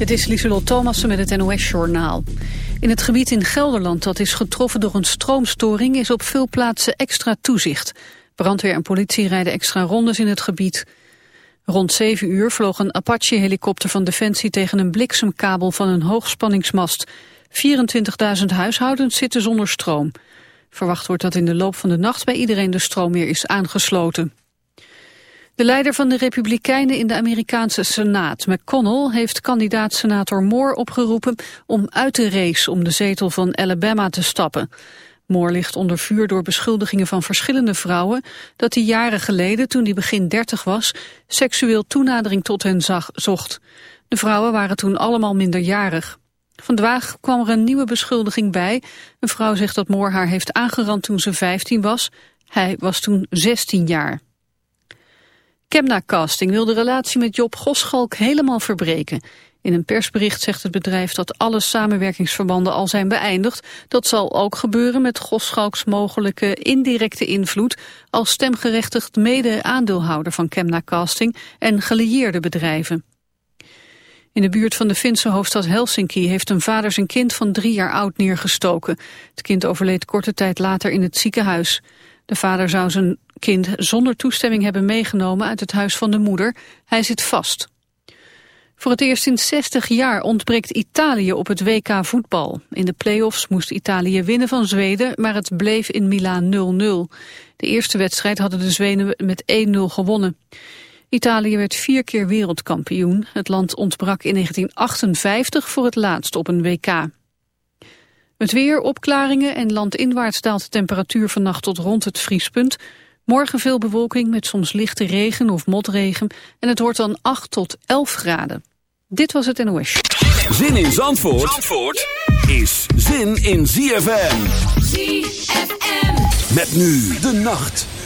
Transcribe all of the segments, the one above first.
Dit is Lieselot Thomassen met het NOS-journaal. In het gebied in Gelderland dat is getroffen door een stroomstoring... is op veel plaatsen extra toezicht. Brandweer en politie rijden extra rondes in het gebied. Rond 7 uur vloog een Apache-helikopter van Defensie... tegen een bliksemkabel van een hoogspanningsmast. 24.000 huishoudens zitten zonder stroom. Verwacht wordt dat in de loop van de nacht bij iedereen de stroom weer is aangesloten. De leider van de Republikeinen in de Amerikaanse Senaat, McConnell, heeft kandidaat-senator Moore opgeroepen om uit de race om de zetel van Alabama te stappen. Moore ligt onder vuur door beschuldigingen van verschillende vrouwen dat hij jaren geleden, toen hij begin 30 was, seksueel toenadering tot hen zag, zocht. De vrouwen waren toen allemaal minderjarig. Vandaag kwam er een nieuwe beschuldiging bij. Een vrouw zegt dat Moore haar heeft aangerand toen ze 15 was. Hij was toen 16 jaar. Kemna Casting wil de relatie met Job Goschalk helemaal verbreken. In een persbericht zegt het bedrijf dat alle samenwerkingsverbanden al zijn beëindigd. Dat zal ook gebeuren met Goschalks mogelijke indirecte invloed... als stemgerechtigd mede-aandeelhouder van Kemna Casting en gelieerde bedrijven. In de buurt van de Finse hoofdstad Helsinki heeft een vader zijn kind van drie jaar oud neergestoken. Het kind overleed korte tijd later in het ziekenhuis. De vader zou zijn kind zonder toestemming hebben meegenomen uit het huis van de moeder. Hij zit vast. Voor het eerst in 60 jaar ontbreekt Italië op het WK voetbal. In de play-offs moest Italië winnen van Zweden, maar het bleef in Milaan 0-0. De eerste wedstrijd hadden de Zweden met 1-0 gewonnen. Italië werd vier keer wereldkampioen. Het land ontbrak in 1958 voor het laatst op een WK. Het weer, opklaringen en landinwaarts daalt de temperatuur vannacht tot rond het vriespunt. Morgen veel bewolking met soms lichte regen of motregen. En het wordt dan 8 tot 11 graden. Dit was het NOS. Zin in Zandvoort, Zandvoort is zin in ZFM. ZFM. Met nu de nacht.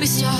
We strong.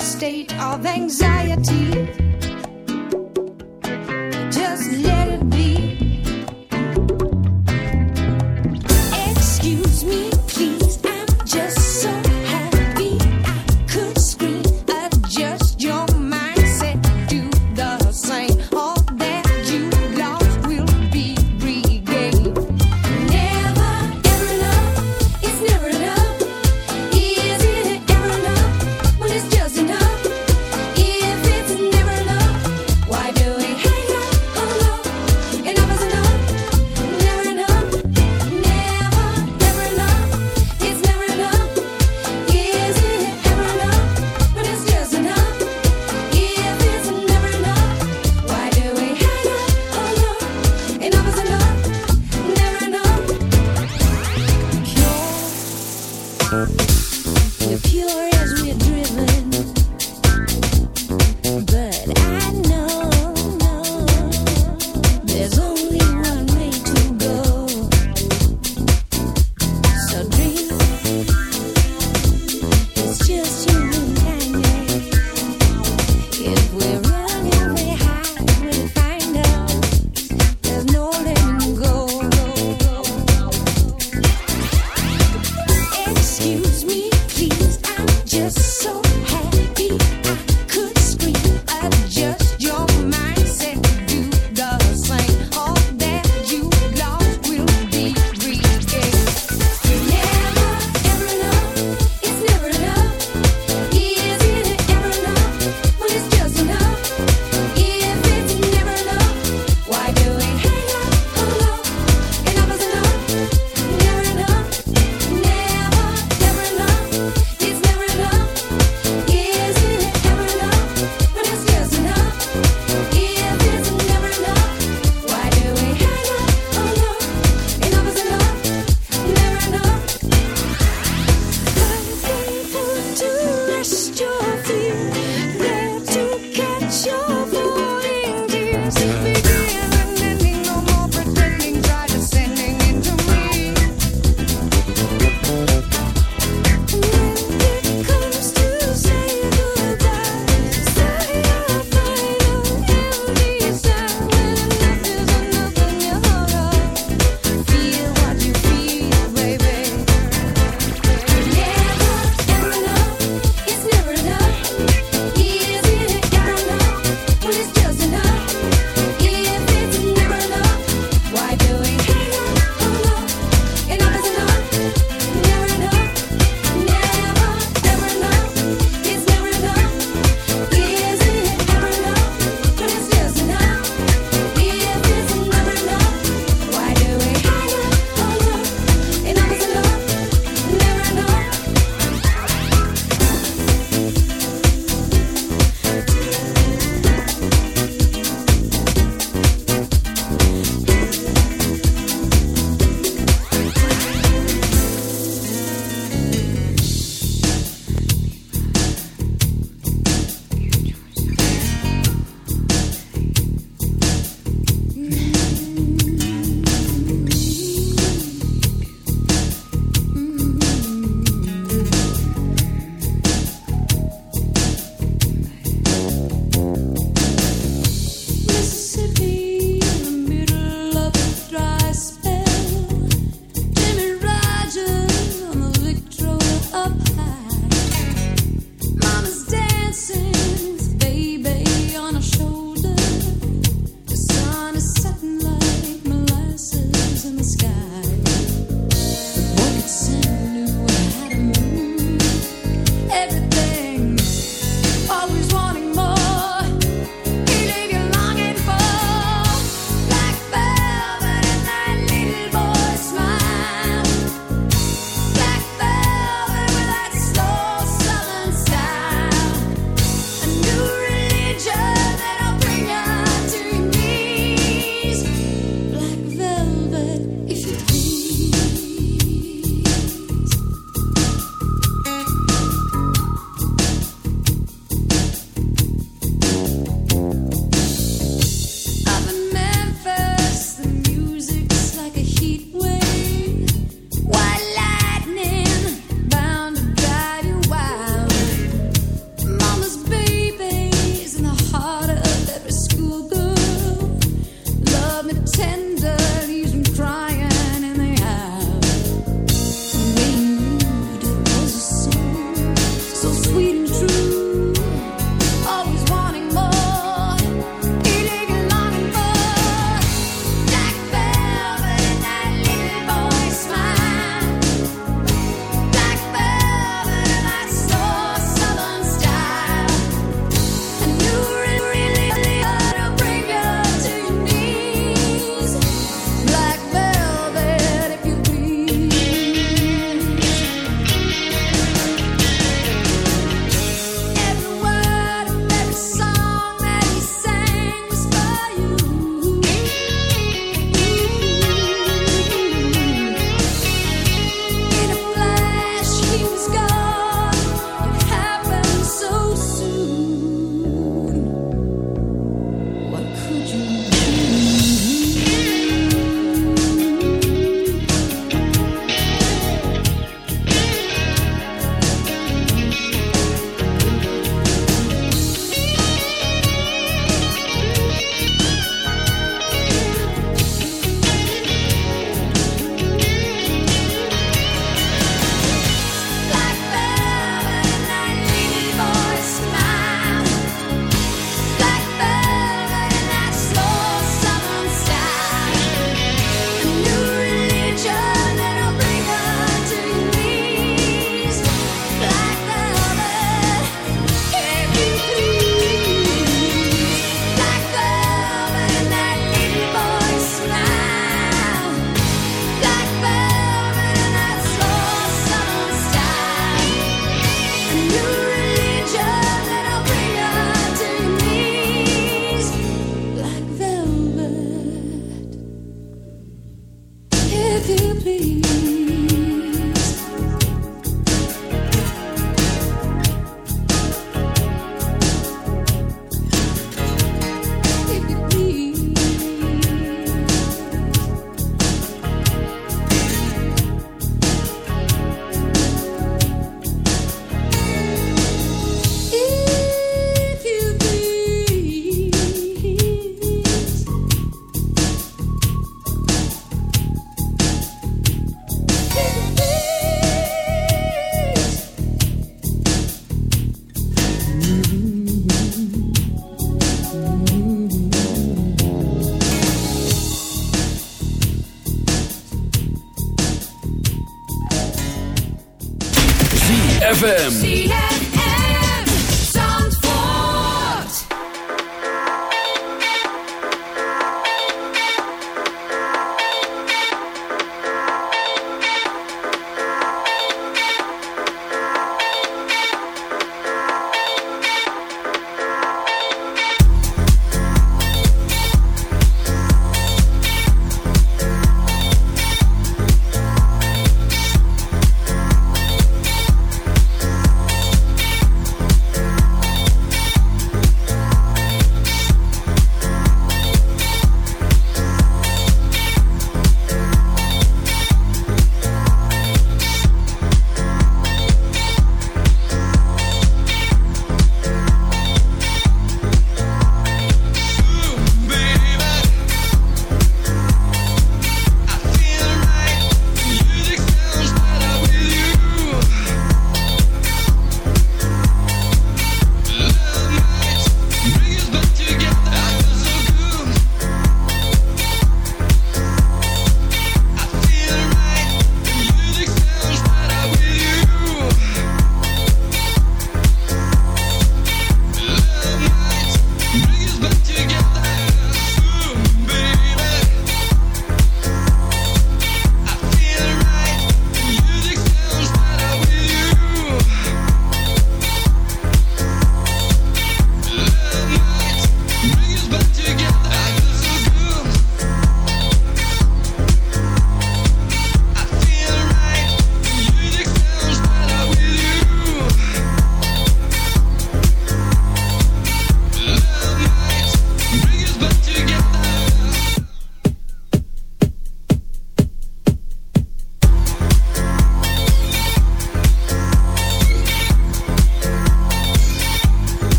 state of anxiety?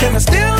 Can I still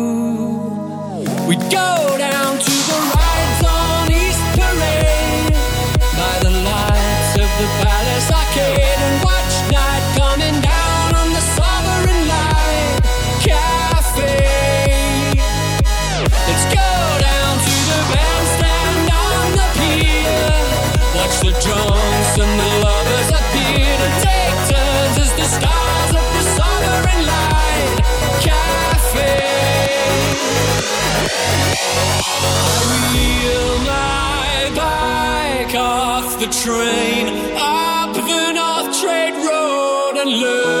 train up the North Trade Road and learn.